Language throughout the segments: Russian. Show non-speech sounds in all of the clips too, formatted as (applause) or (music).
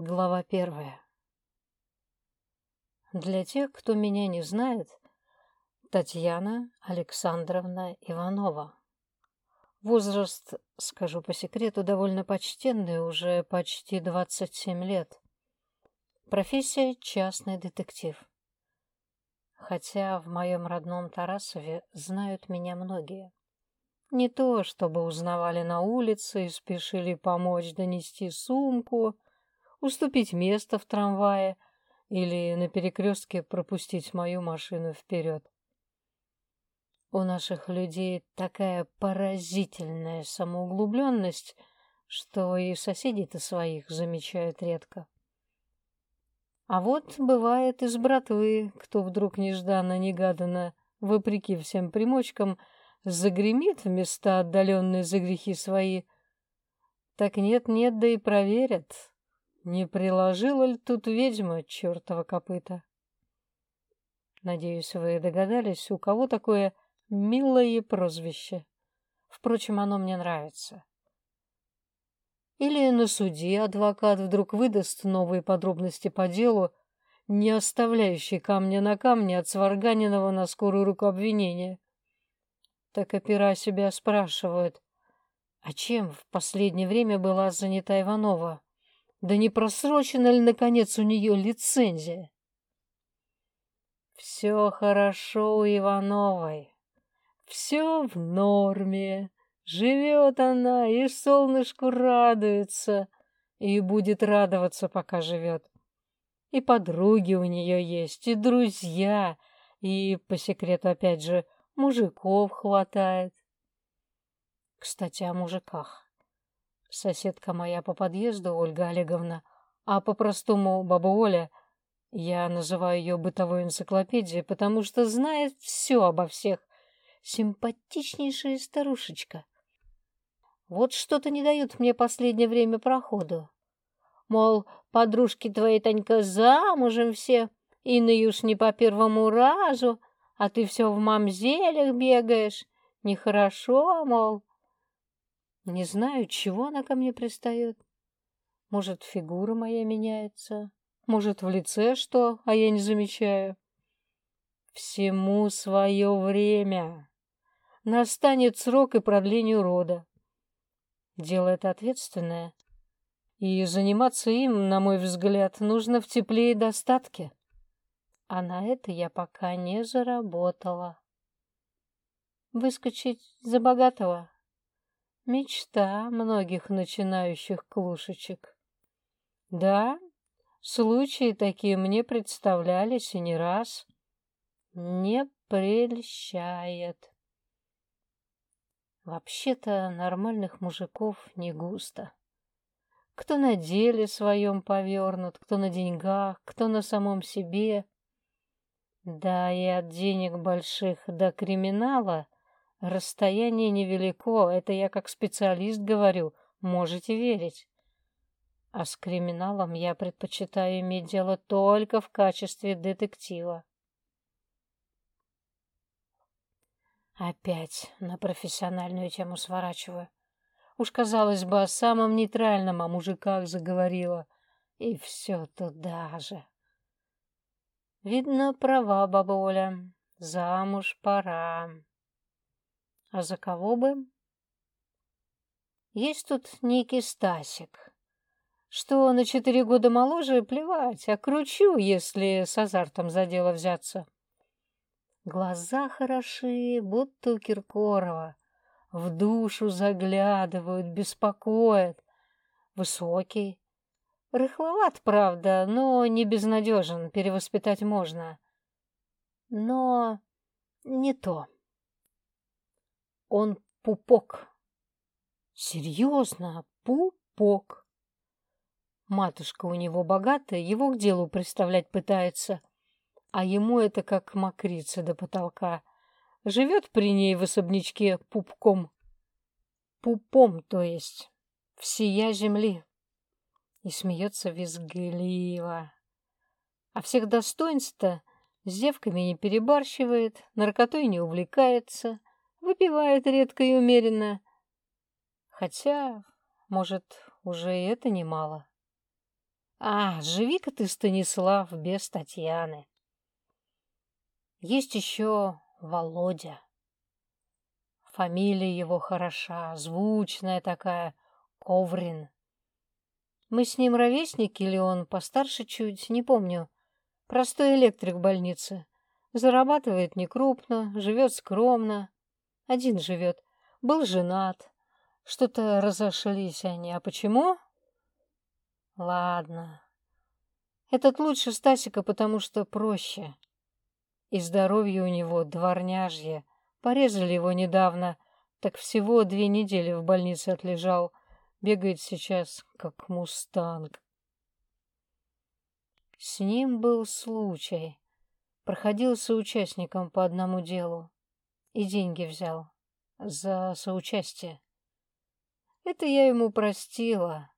Глава первая. Для тех, кто меня не знает, Татьяна Александровна Иванова. Возраст, скажу по секрету, довольно почтенный, уже почти 27 лет. Профессия – частный детектив. Хотя в моем родном Тарасове знают меня многие. Не то, чтобы узнавали на улице и спешили помочь донести сумку – уступить место в трамвае или на перекрестке пропустить мою машину вперед. У наших людей такая поразительная самоуглубленность, что и соседей-то своих замечают редко. А вот бывает из братвы, кто вдруг нежданно-негаданно, вопреки всем примочкам, загремит в места, отдаленные за грехи свои. Так нет-нет, да и проверят, не приложила ли тут ведьма чертова копыта? Надеюсь, вы догадались, у кого такое милое прозвище. Впрочем, оно мне нравится. Или на суде адвокат вдруг выдаст новые подробности по делу, не оставляющие камня на камне от сварганенного на скорую руку обвинения. Так опера себя спрашивают, а чем в последнее время была занята Иванова? Да не просрочена ли, наконец, у нее лицензия? Все хорошо у Ивановой. Все в норме. Живет она и солнышку радуется. И будет радоваться, пока живет. И подруги у нее есть, и друзья, и, по секрету опять же, мужиков хватает. Кстати, о мужиках. Соседка моя по подъезду, Ольга Олеговна, а по-простому баба Оля, я называю ее бытовой энциклопедией, потому что знает все обо всех. Симпатичнейшая старушечка. Вот что-то не дают мне последнее время проходу. Мол, подружки твои, Танька, замужем все, иные уж не по первому разу, а ты все в мамзелях бегаешь. Нехорошо, мол. Не знаю, чего она ко мне пристает. Может, фигура моя меняется, может, в лице что, а я не замечаю. Всему свое время. Настанет срок и продлению рода. Дело это ответственное, и заниматься им, на мой взгляд, нужно в тепле и достатке. А на это я пока не заработала. Выскочить за богатого Мечта многих начинающих клушечек. Да, случаи такие мне представлялись и не раз. Не прельщает. Вообще-то нормальных мужиков не густо. Кто на деле своем повернут, кто на деньгах, кто на самом себе. Да и от денег больших до криминала — Расстояние невелико, это я как специалист говорю, можете верить. А с криминалом я предпочитаю иметь дело только в качестве детектива. Опять на профессиональную тему сворачиваю. Уж, казалось бы, о самом нейтральном, о мужиках заговорила. И все туда же. Видно, права баба Оля. Замуж пора. А за кого бы? Есть тут некий Стасик. Что на четыре года моложе, плевать, окручу, если с азартом за дело взяться. Глаза хороши, будто у Киркорова. В душу заглядывают, беспокоят. Высокий. Рыхловат, правда, но не безнадежен, перевоспитать можно. Но не то. Он пупок. Серьезно, пупок. Матушка у него богатая, его к делу представлять пытается, а ему это как мокрица до потолка. Живет при ней в особнячке пупком. Пупом, то есть, всея земли. И смеется визгливо. А всех достоинств-то с девками не перебарщивает, наркотой не увлекается, Выпивает редко и умеренно. Хотя, может, уже и это немало. А, живи-ка ты, Станислав, без Татьяны. Есть еще Володя. Фамилия его хороша, звучная такая, Коврин. Мы с ним ровесники или он постарше чуть, не помню. Простой электрик в больнице. Зарабатывает некрупно, живет скромно. Один живет. Был женат. Что-то разошлись они. А почему? Ладно. Этот лучше Стасика, потому что проще. И здоровье у него дворняжье. Порезали его недавно, так всего две недели в больнице отлежал. Бегает сейчас, как мустанг. С ним был случай. Проходил соучастником по одному делу. И деньги взял. За соучастие. Это я ему простила.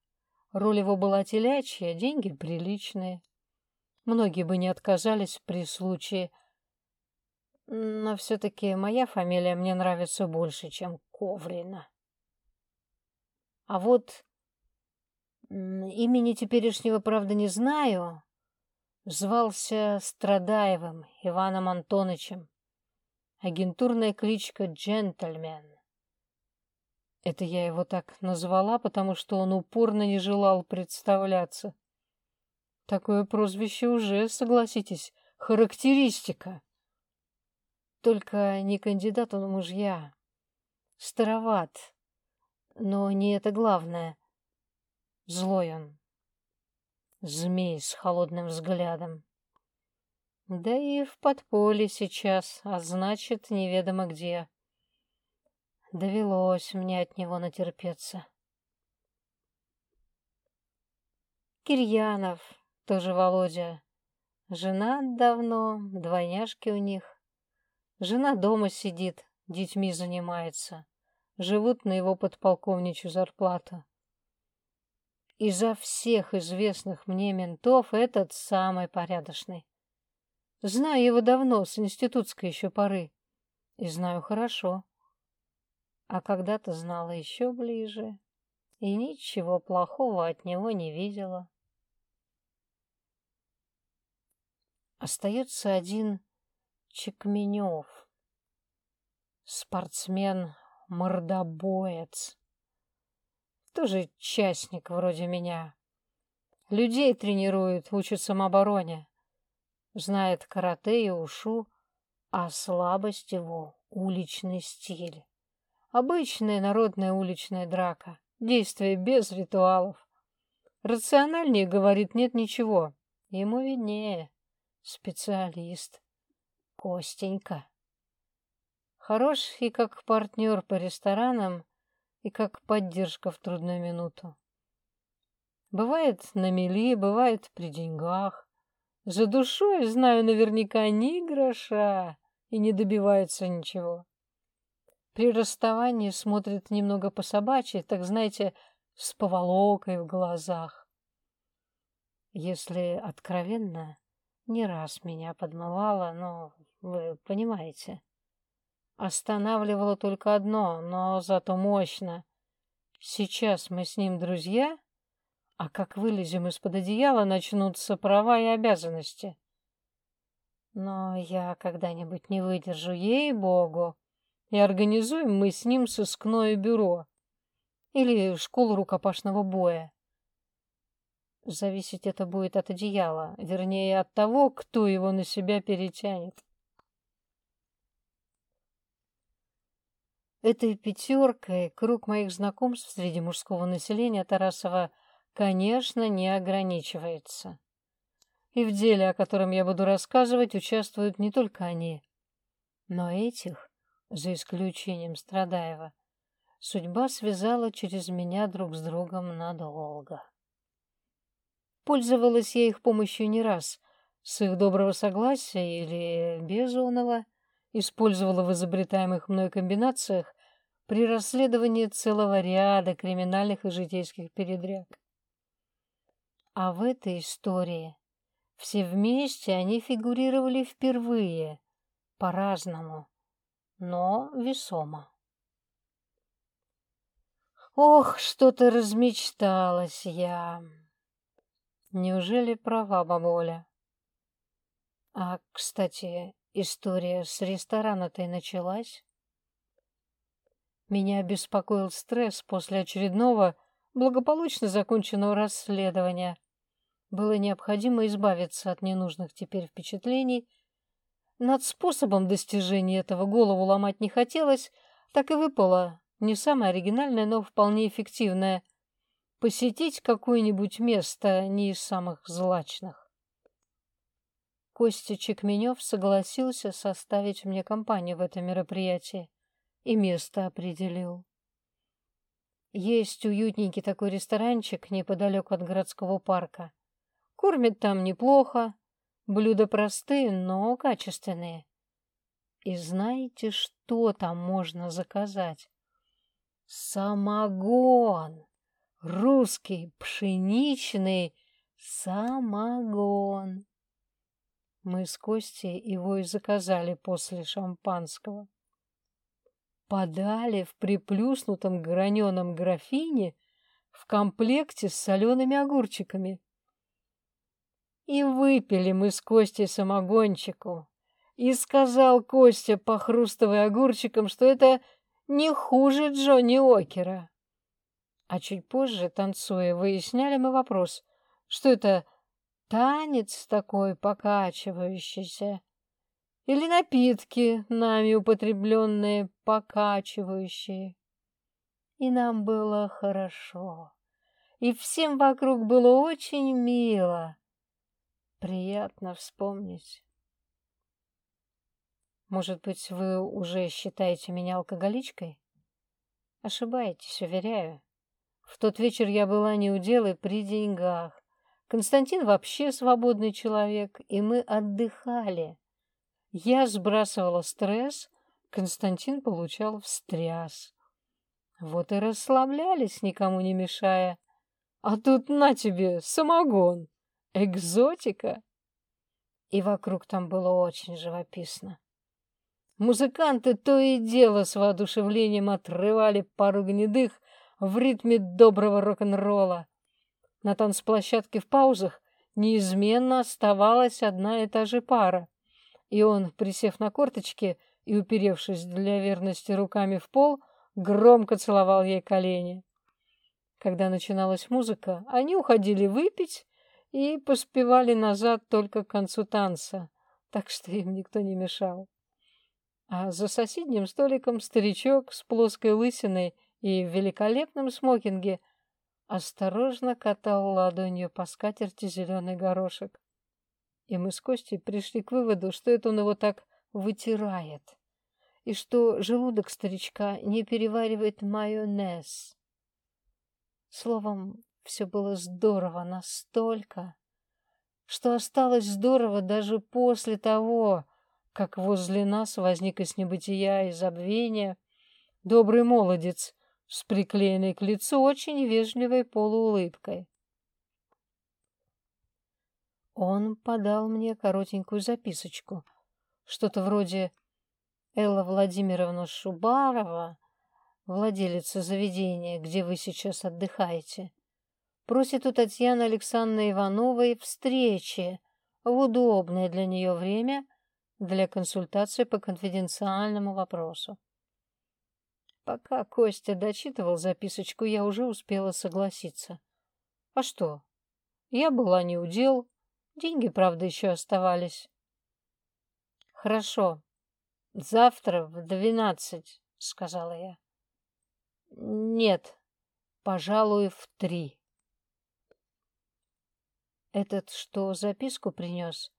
Роль его была телячья, деньги приличные. Многие бы не отказались при случае. Но все-таки моя фамилия мне нравится больше, чем Коврина. А вот имени теперешнего, правда, не знаю. Звался Страдаевым Иваном Антоновичем. Агентурная кличка «Джентльмен». Это я его так назвала, потому что он упорно не желал представляться. Такое прозвище уже, согласитесь, характеристика. Только не кандидат он мужья. Староват, но не это главное. Злой он. Змей с холодным взглядом. Да и в подполье сейчас, а значит, неведомо где. Довелось мне от него натерпеться. Кирьянов, тоже Володя. Жена давно, двойняшки у них. Жена дома сидит, детьми занимается живут на его подполковничью зарплату. Изо всех известных мне ментов этот самый порядочный. Знаю его давно, с институтской еще поры. И знаю хорошо. А когда-то знала еще ближе. И ничего плохого от него не видела. Остается один Чекменев. Спортсмен мордобоец. Тоже частник вроде меня. Людей тренирует, учит самообороне. Знает карате и ушу, а слабость его — уличный стиль. Обычная народная уличная драка, действие без ритуалов. Рациональнее, говорит, нет ничего. Ему виднее. Специалист. Костенька. Хорош и как партнер по ресторанам, и как поддержка в трудную минуту. Бывает на мели, бывает при деньгах. За душой, знаю наверняка, ни гроша и не добивается ничего. При расставании смотрит немного по-собачьи, так, знаете, с поволокой в глазах. Если откровенно, не раз меня подмывало, но вы понимаете. Останавливало только одно, но зато мощно. Сейчас мы с ним друзья, а как вылезем из-под одеяла, начнутся права и обязанности. Но я когда-нибудь не выдержу, ей-богу, и организуем мы с ним сыскное бюро или школу рукопашного боя. Зависеть это будет от одеяла, вернее, от того, кто его на себя перетянет. Этой пятеркой круг моих знакомств среди мужского населения Тарасова, конечно, не ограничивается. И в деле, о котором я буду рассказывать, участвуют не только они, но этих, за исключением Страдаева, судьба связала через меня друг с другом надолго. Пользовалась я их помощью не раз, с их доброго согласия или безумного, использовала в изобретаемых мной комбинациях при расследовании целого ряда криминальных и житейских передряг. А в этой истории все вместе они фигурировали впервые, по-разному, но весомо. Ох, что-то размечталась я. Неужели права бабуля? А, кстати, история с ресторана-то и началась? Меня беспокоил стресс после очередного благополучно законченного расследования. Было необходимо избавиться от ненужных теперь впечатлений. Над способом достижения этого голову ломать не хотелось, так и выпало не самое оригинальное, но вполне эффективное — посетить какое-нибудь место не из самых злачных. Костя Чекменев согласился составить мне компанию в этом мероприятии и место определил. Есть уютненький такой ресторанчик неподалеку от городского парка. Кормят там неплохо, блюда простые, но качественные. И знаете, что там можно заказать? Самогон! Русский пшеничный самогон! Мы с Костей его и заказали после шампанского подали в приплюснутом граненом графине в комплекте с солеными огурчиками. И выпили мы с Костей самогончику. И сказал Костя, похрустывая огурчиком, что это не хуже Джонни Окера. А чуть позже, танцуя, выясняли мы вопрос, что это танец такой покачивающийся, или напитки, нами употребленные, покачивающие. И нам было хорошо, и всем вокруг было очень мило. Приятно вспомнить. Может быть, вы уже считаете меня алкоголичкой? Ошибаетесь, уверяю. В тот вечер я была не у дела при деньгах. Константин вообще свободный человек, и мы отдыхали. Я сбрасывала стресс, Константин получал встряс. Вот и расслаблялись, никому не мешая. А тут на тебе самогон, экзотика. И вокруг там было очень живописно. Музыканты то и дело с воодушевлением отрывали пару гнедых в ритме доброго рок-н-ролла. На танцплощадке в паузах неизменно оставалась одна и та же пара. И он, присев на корточки и уперевшись для верности руками в пол, громко целовал ей колени. Когда начиналась музыка, они уходили выпить и поспевали назад только к концу танца, так что (laughs) им никто не мешал. А за соседним столиком старичок с плоской лысиной и в великолепном смокинге осторожно катал ладонью по скатерти зеленый горошек и мы с Костей пришли к выводу, что это он его так вытирает, и что желудок старичка не переваривает майонез. Словом, все было здорово настолько, что осталось здорово даже после того, как возле нас возник из небытия и забвения добрый молодец с приклеенной к лицу очень вежливой полуулыбкой. Он подал мне коротенькую записочку. Что-то вроде «Элла Владимировна Шубарова, владелица заведения, где вы сейчас отдыхаете, просит у Татьяны Александровны Ивановой встречи в удобное для нее время для консультации по конфиденциальному вопросу. Пока Костя дочитывал записочку, я уже успела согласиться. А что? Я была не у дел, Деньги, правда, еще оставались. Хорошо. Завтра в двенадцать, сказала я. Нет, пожалуй, в три. Этот, что записку принес,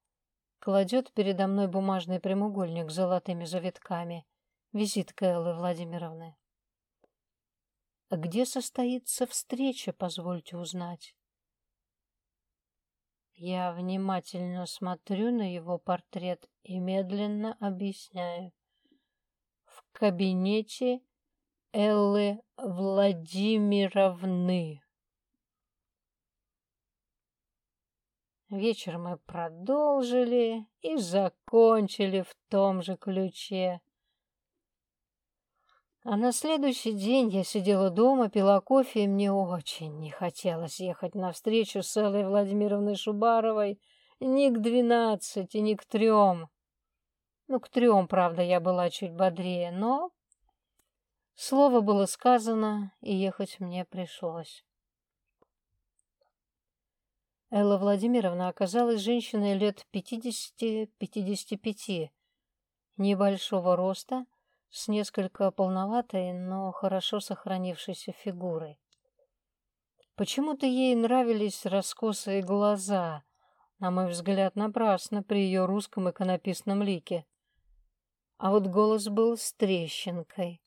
кладет передо мной бумажный прямоугольник с золотыми завитками. Визитка Эллы Владимировны. Где состоится встреча, позвольте узнать? Я внимательно смотрю на его портрет и медленно объясняю. В кабинете Эллы Владимировны. Вечер мы продолжили и закончили в том же ключе. А на следующий день я сидела дома, пила кофе, и мне очень не хотелось ехать на встречу с Эллой Владимировной Шубаровой ни к двенадцати, ни к трем. Ну, к трем, правда, я была чуть бодрее, но... Слово было сказано, и ехать мне пришлось. Элла Владимировна оказалась женщиной лет пятидесяти-пятидесяти пяти, небольшого роста, с несколько полноватой, но хорошо сохранившейся фигурой. Почему-то ей нравились раскосые глаза, на мой взгляд, напрасно при ее русском иконописном лике. А вот голос был с трещинкой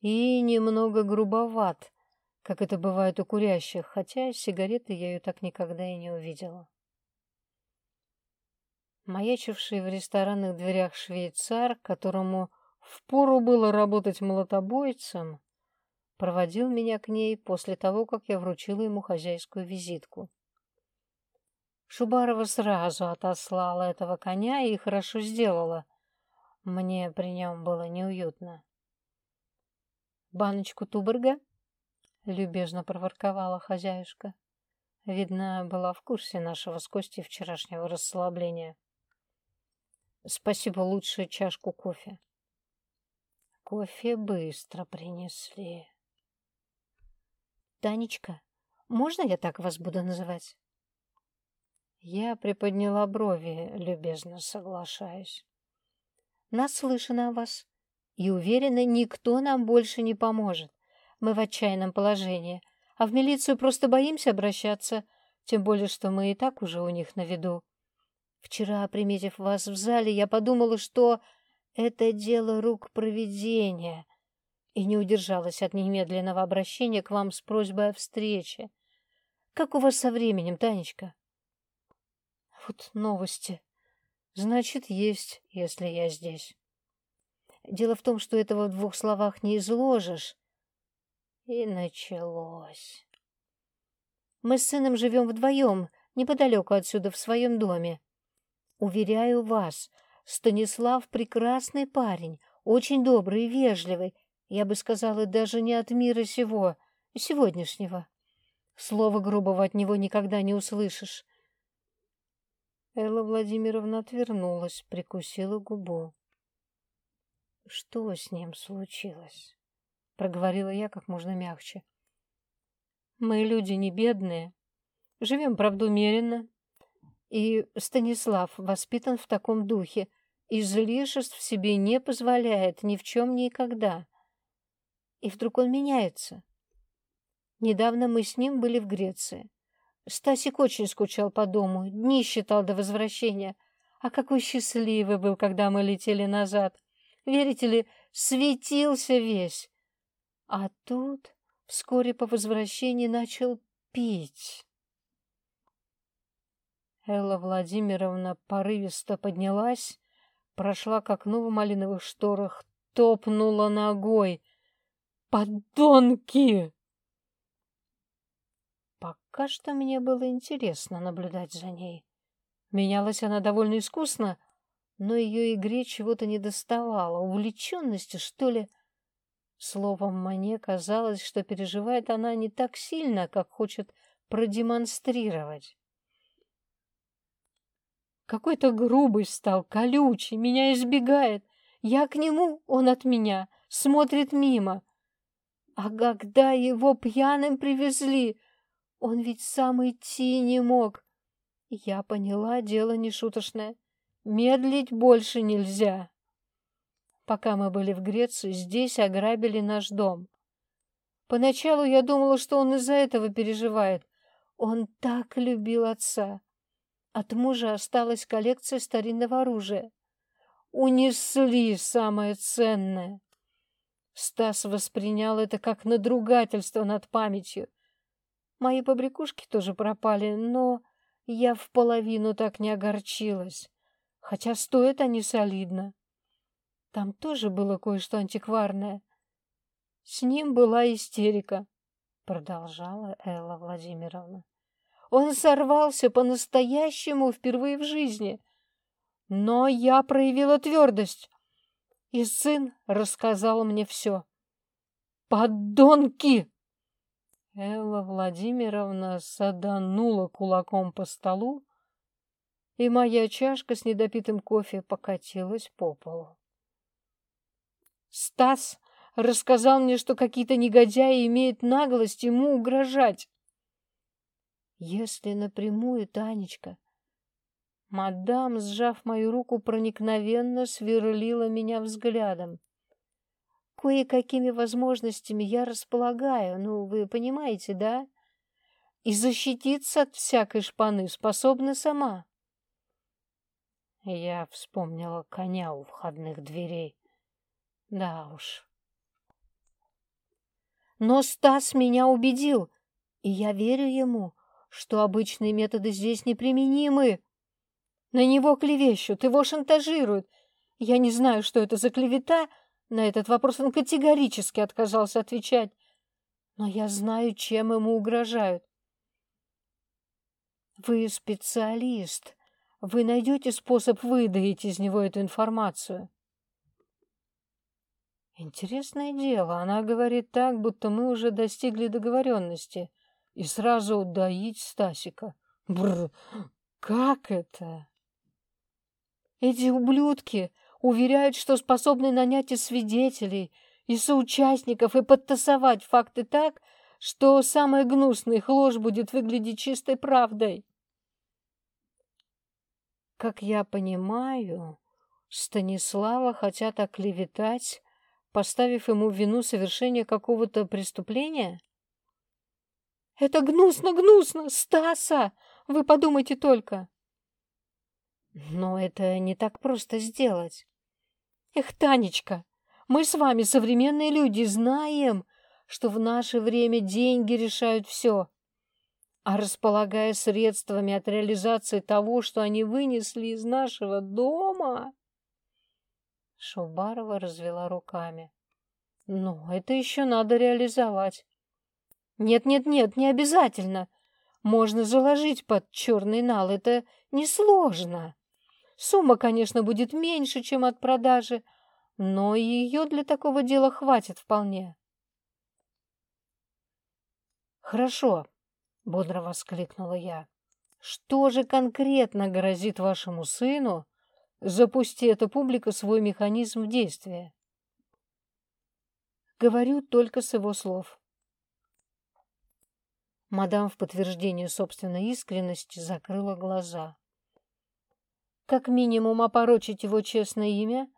и немного грубоват, как это бывает у курящих, хотя сигареты я ее так никогда и не увидела. Маячивший в ресторанных дверях швейцар, которому впору было работать молотобойцем, проводил меня к ней после того, как я вручила ему хозяйскую визитку. Шубарова сразу отослала этого коня и хорошо сделала. Мне при нем было неуютно. «Баночку туборга?» — любезно проворковала хозяюшка. Видно, была в курсе нашего с Костей вчерашнего расслабления. «Спасибо, лучше чашку кофе». Кофе быстро принесли. «Танечка, можно я так вас буду называть?» Я приподняла брови, любезно соглашаясь. «Наслышана о вас и уверена, никто нам больше не поможет. Мы в отчаянном положении, а в милицию просто боимся обращаться, тем более, что мы и так уже у них на виду. Вчера, приметив вас в зале, я подумала, что это дело рук провидения, и не удержалась от немедленного обращения к вам с просьбой о встрече. Как у вас со временем, Танечка? Вот новости. Значит, есть, если я здесь. Дело в том, что этого в двух словах не изложишь. И началось. Мы с сыном живем вдвоем, неподалеку отсюда, в своем доме. Уверяю вас, Станислав прекрасный парень, очень добрый и вежливый, я бы сказала, даже не от мира сего, сегодняшнего. Слова грубого от него никогда не услышишь. Элла Владимировна отвернулась, прикусила губу. «Что с ним случилось?» — проговорила я как можно мягче. «Мы люди не бедные, живем, правда, умеренно, и Станислав воспитан в таком духе, излишеств себе не позволяет ни в чем никогда. И вдруг он меняется. Недавно мы с ним были в Греции. Стасик очень скучал по дому, дни считал до возвращения. А какой счастливый был, когда мы летели назад. Верите ли, светился весь. А тут вскоре по возвращении начал пить. Элла Владимировна порывисто поднялась, прошла к окну в малиновых шторах, топнула ногой. «Подонки!» Пока что мне было интересно наблюдать за ней. Менялась она довольно искусно, но ее игре чего-то не доставало, увлеченности, что ли. Словом, мне казалось, что переживает она не так сильно, как хочет продемонстрировать. Какой-то грубый стал, колючий, меня избегает. Я к нему, он от меня, смотрит мимо. А когда его пьяным привезли, он ведь сам идти не мог. Я поняла, дело не шуточное. Медлить больше нельзя. Пока мы были в Греции, здесь ограбили наш дом. Поначалу я думала, что он из-за этого переживает. Он так любил отца. От мужа осталась коллекция старинного оружия. Унесли самое ценное. Стас воспринял это как надругательство над памятью. Мои побрякушки тоже пропали, но я в половину так не огорчилась, хотя стоят они солидно. Там тоже было кое-что антикварное. С ним была истерика, продолжала Элла Владимировна. Он сорвался по-настоящему впервые в жизни. Но я проявила твердость, и сын рассказал мне все. Подонки! Элла Владимировна саданула кулаком по столу, и моя чашка с недопитым кофе покатилась по полу. Стас рассказал мне, что какие-то негодяи имеют наглость ему угрожать. Если напрямую, Танечка... Мадам, сжав мою руку, проникновенно сверлила меня взглядом. Кое-какими возможностями я располагаю, ну, вы понимаете, да? И защититься от всякой шпаны способна сама. Я вспомнила коня у входных дверей. Да уж. Но Стас меня убедил, и я верю ему, что обычные методы здесь неприменимы. На него клевещут, его шантажируют. Я не знаю, что это за клевета. На этот вопрос он категорически отказался отвечать. Но я знаю, чем ему угрожают. Вы специалист. Вы найдете способ выдавить из него эту информацию. Интересное дело, она говорит так, будто мы уже достигли договоренности, и сразу доить Стасика. Бррр, как это? Эти ублюдки уверяют, что способны нанять и свидетелей, и соучастников, и подтасовать факты так, что самая гнусная их ложь будет выглядеть чистой правдой. Как я понимаю, Станислава хотят оклеветать, поставив ему вину совершения какого-то преступления? Это гнусно-гнусно! Стаса! Вы подумайте только! Но это не так просто сделать. Эх, Танечка, мы с вами, современные люди, знаем, что в наше время деньги решают все. А располагая средствами от реализации того, что они вынесли из нашего дома... Шубарова развела руками. Ну, это еще надо реализовать. Нет-нет-нет, не обязательно. Можно заложить под черный нал, это несложно. Сумма, конечно, будет меньше, чем от продажи, но ее для такого дела хватит вполне. Хорошо, бодро воскликнула я. Что же конкретно грозит вашему сыну, запусти эта публика свой механизм в действие? Говорю только с его слов. Мадам в подтверждение собственной искренности закрыла глаза. Как минимум опорочить его честное имя,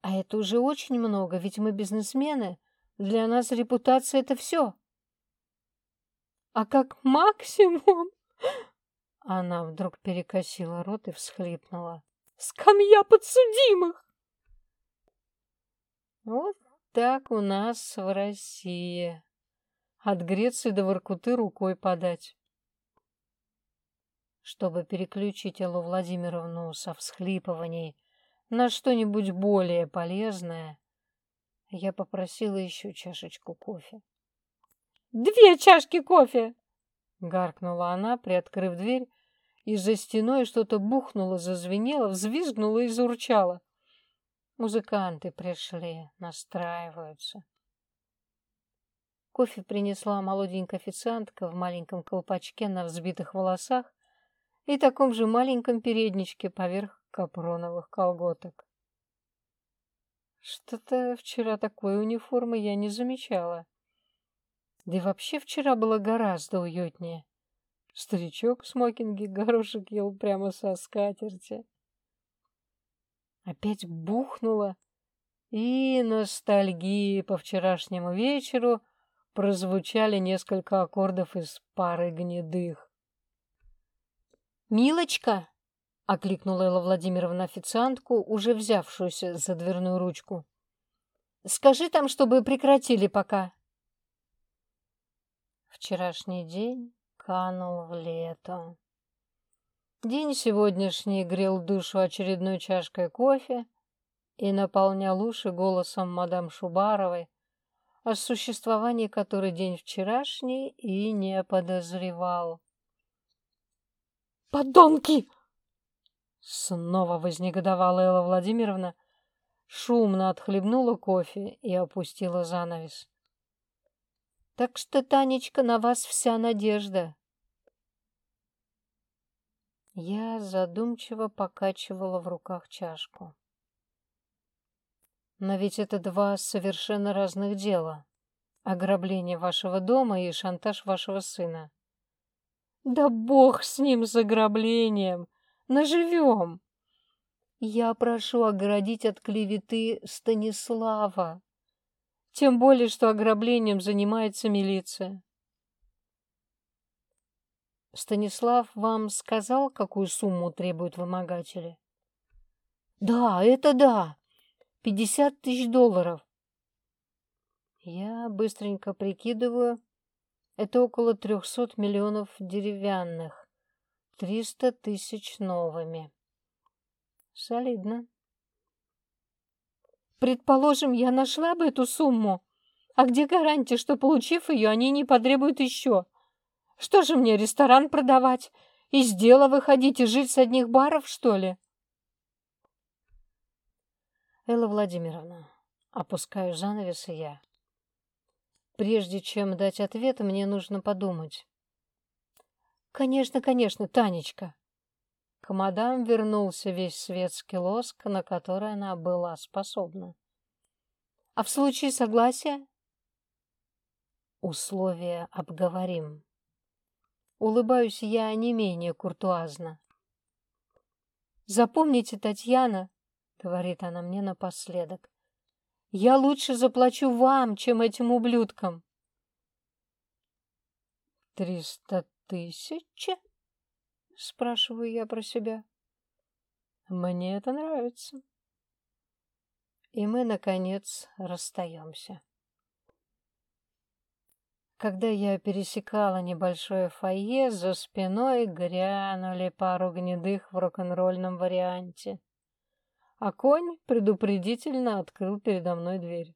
а это уже очень много, ведь мы бизнесмены, для нас репутация — это все. А как максимум... Она вдруг перекосила рот и всхлипнула. «Скамья подсудимых!» Вот так у нас в России. От Греции до Воркуты рукой подать. Чтобы переключить Эллу Владимировну со всхлипываний на что-нибудь более полезное, я попросила еще чашечку кофе. Две чашки кофе!» Гаркнула она, приоткрыв дверь, и за стеной что-то бухнуло, зазвенело, взвизгнуло и заурчало. Музыканты пришли, настраиваются. Кофе принесла молоденькая официантка в маленьком колпачке на взбитых волосах и таком же маленьком передничке поверх капроновых колготок. Что-то вчера такой униформы я не замечала. Да и вообще вчера было гораздо уютнее. Старичок в смокинге горошек ел прямо со скатерти. Опять бухнуло, и ностальгии по вчерашнему вечеру прозвучали несколько аккордов из пары гнедых. «Милочка!» — окликнула Элла Владимировна официантку, уже взявшуюся за дверную ручку. «Скажи там, чтобы прекратили пока». Вчерашний день канул в лето. День сегодняшний грел душу очередной чашкой кофе и наполнял уши голосом мадам Шубаровой, о существовании которой день вчерашний и не подозревал. «Подонки!» Снова вознегодовала Элла Владимировна, шумно отхлебнула кофе и опустила занавес. Так что, Танечка, на вас вся надежда. Я задумчиво покачивала в руках чашку. Но ведь это два совершенно разных дела. Ограбление вашего дома и шантаж вашего сына. Да бог с ним, с ограблением! Наживем! Я прошу оградить от клеветы Станислава. Тем более, что ограблением занимается милиция. Станислав вам сказал, какую сумму требуют вымогатели? Да, это да. Пятьдесят тысяч долларов. Я быстренько прикидываю. Это около трехсот миллионов деревянных. Триста тысяч новыми. Солидно. Предположим, я нашла бы эту сумму. А где гарантия, что, получив ее, они не потребуют еще? Что же мне, ресторан продавать? Из дела выходить и жить с одних баров, что ли? Элла Владимировна, опускаю занавес и я. Прежде чем дать ответ, мне нужно подумать. Конечно, конечно, Танечка. К мадам вернулся весь светский лоск, на который она была способна. А в случае согласия? Условия обговорим. Улыбаюсь я не менее куртуазно. «Запомните, Татьяна», — говорит она мне напоследок, «я лучше заплачу вам, чем этим ублюдкам». «Триста тысяч?» — спрашиваю я про себя. «Мне это нравится». И мы, наконец, расстаемся. Когда я пересекала небольшое фойе, за спиной грянули пару гнедых в рок-н-ролльном варианте. А конь предупредительно открыл передо мной дверь.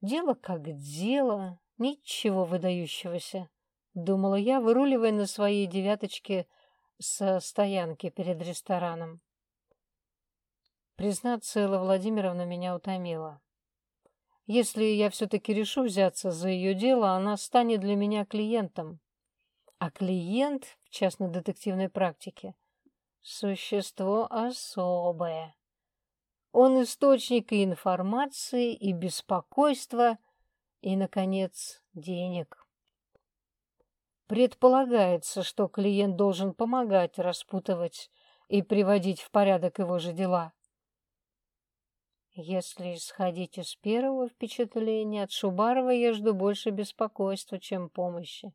Дело как дело, ничего выдающегося, думала я, выруливая на своей девяточке со стоянки перед рестораном. Признаться, Элла Владимировна меня утомила. Если я все-таки решу взяться за ее дело, она станет для меня клиентом. А клиент в частно-детективной практике – существо особое. Он источник и информации, и беспокойства, и, наконец, денег. Предполагается, что клиент должен помогать распутывать и приводить в порядок его же дела. Если исходить из первого впечатления, от Шубарова я жду больше беспокойства, чем помощи.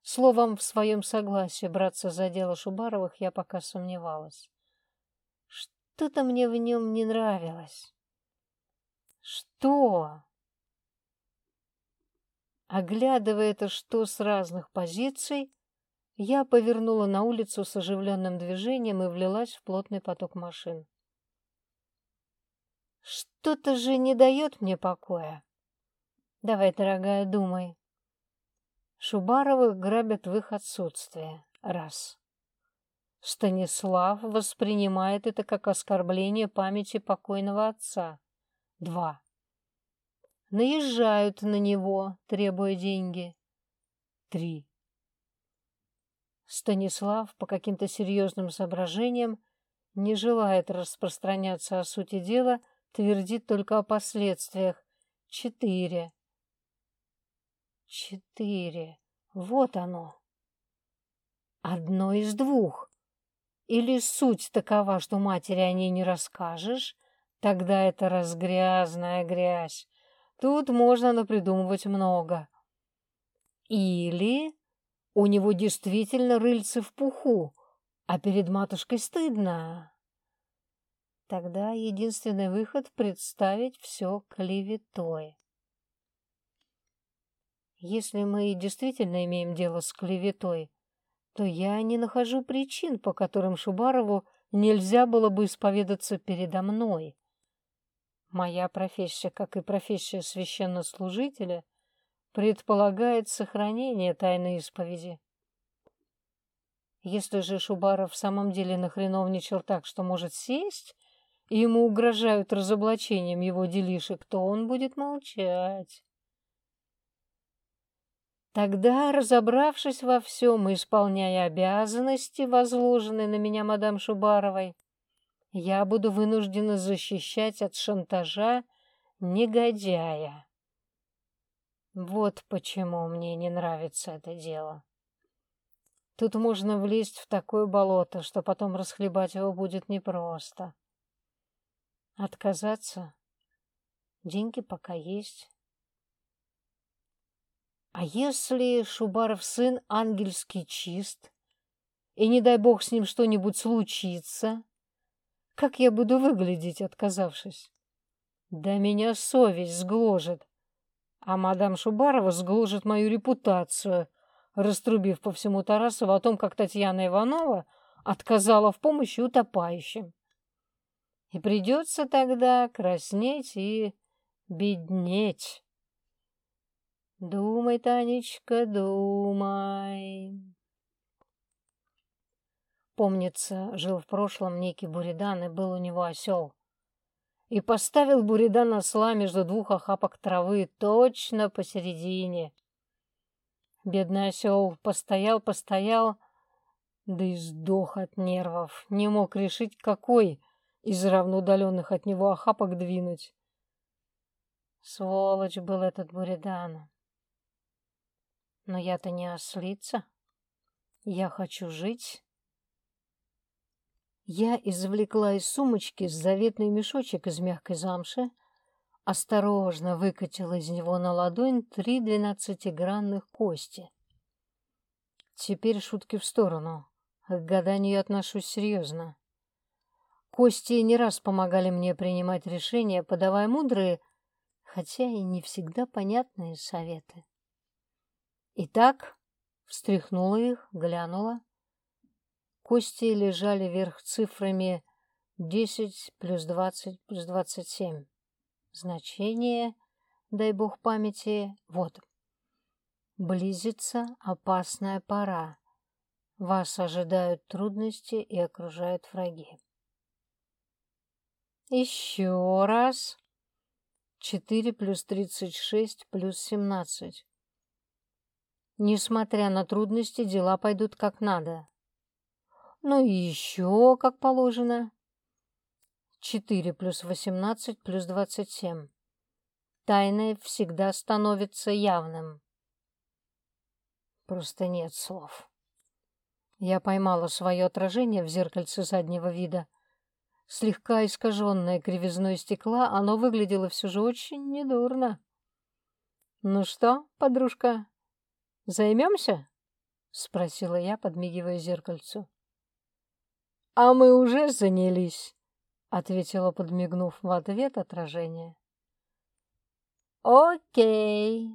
Словом, в своем согласии браться за дело Шубаровых я пока сомневалась. Что-то мне в нем не нравилось. Что? Оглядывая это что с разных позиций, я повернула на улицу с оживленным движением и влилась в плотный поток машин. Что-то же не дает мне покоя. Давай, дорогая, думай. Шубаровых грабят в их отсутствие. Раз. Станислав воспринимает это как оскорбление памяти покойного отца. Два. Наезжают на него, требуя деньги. Три. Станислав по каким-то серьезным соображениям не желает распространяться о сути дела твердит только о последствиях. Четыре. Четыре. Вот оно. Одно из двух. Или суть такова, что матери о ней не расскажешь, тогда это разгрязная грязь. Тут можно напридумывать много. Или у него действительно рыльце в пуху, а перед матушкой стыдно. Тогда единственный выход — представить все клеветой. Если мы действительно имеем дело с клеветой, то я не нахожу причин, по которым Шубарову нельзя было бы исповедаться передо мной. Моя профессия, как и профессия священнослужителя, предполагает сохранение тайной исповеди. Если же Шубаров в самом деле нахреновничал так, что может сесть и ему угрожают разоблачением его делишек, то он будет молчать. Тогда, разобравшись во всем и исполняя обязанности, возложенные на меня мадам Шубаровой, я буду вынуждена защищать от шантажа негодяя. Вот почему мне не нравится это дело. Тут можно влезть в такое болото, что потом расхлебать его будет непросто. Отказаться? Деньги пока есть. А если Шубаров сын ангельский чист, и не дай бог с ним что-нибудь случится, как я буду выглядеть, отказавшись? Да меня совесть сгложит, а мадам Шубарова сгложит мою репутацию, раструбив по всему Тарасову о том, как Татьяна Иванова отказала в помощи утопающим. И придется тогда краснеть и беднеть. Думай, Танечка, думай. Помнится, жил в прошлом некий Буридан, и был у него осел. И поставил Буридан осла между двух охапок травы, точно посередине. Бедный осел постоял-постоял, да и сдох от нервов, не мог решить, какой из равноудаленных от него охапок двинуть. Сволочь был этот Буридан. Но я-то не ослица. Я хочу жить. Я извлекла из сумочки заветный мешочек из мягкой замши, осторожно выкатила из него на ладонь три двенадцатигранных кости. Теперь шутки в сторону. К гаданию отношусь серьезно. Кости не раз помогали мне принимать решения, подавая мудрые, хотя и не всегда понятные советы. Итак, встряхнула их, глянула. Кости лежали вверх цифрами 10 плюс 20 плюс 27. Значение, дай бог памяти, вот. Близится опасная пора. Вас ожидают трудности и окружают враги. Еще раз. 4 плюс 36 плюс 17. Несмотря на трудности, дела пойдут как надо. Ну и еще как положено. 4 плюс 18 плюс 27. Тайное всегда становится явным. Просто нет слов. Я поймала свое отражение в зеркальце заднего вида. Слегка искаженное кривизной стекла, оно выглядело все же очень недурно. «Ну что, подружка, Займемся? Спросила я, подмигивая зеркальцу. А мы уже занялись, ответила, подмигнув в ответ отражение. Окей,